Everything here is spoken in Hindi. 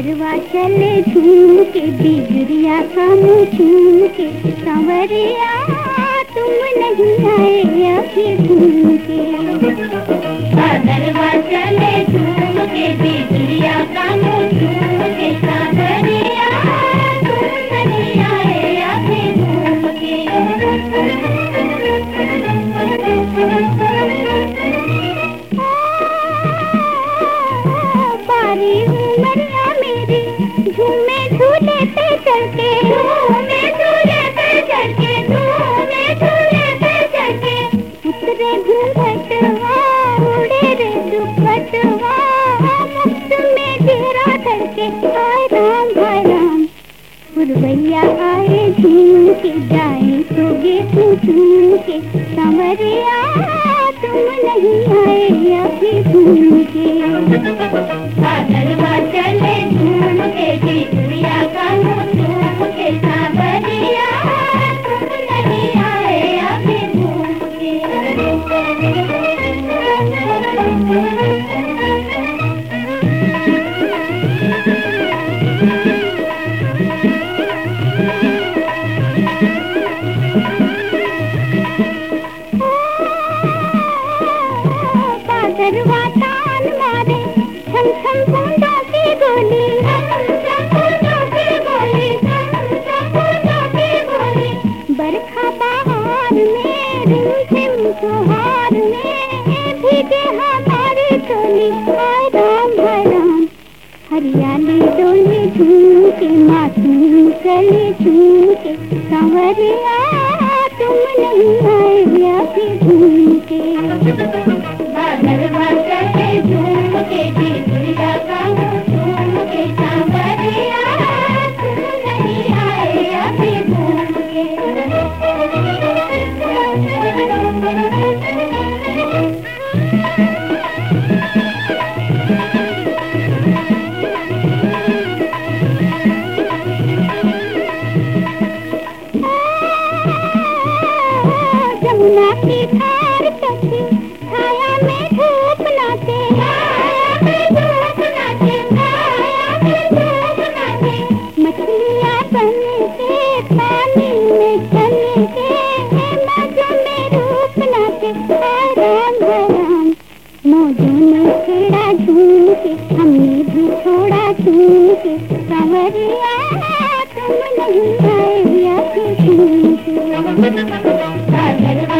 चले झूम के बिगड़िया खामू झूम के संवरिया तुम नहीं आए अभी घूम के झूमे झूले पे के झूमे झूले पे चढ़ के झूमे झूले पे चढ़ के उतरे घूंघटवा उड़े रे दुपटवा मुफ़्त में घेरा करके हाय राम हाय राम पुरवैया आए झूम के, जाए सोगे तू झूम के संवरिया तुम नहीं आए अभी घूम के। हरियाली डोली झूम के मासूम झूम के संवरिया तुम नहीं आए अभी घूम के। जमुना की धार कसी छाया में धूप नाचे। मछलियाँ बन के पानी में चल के में रूप नाचे। राम राम मौजों ने छेड़ा झूम के हमने भी छोड़ा झूम के संवरिया तुम नहीं आए अभी झूम के बादलवा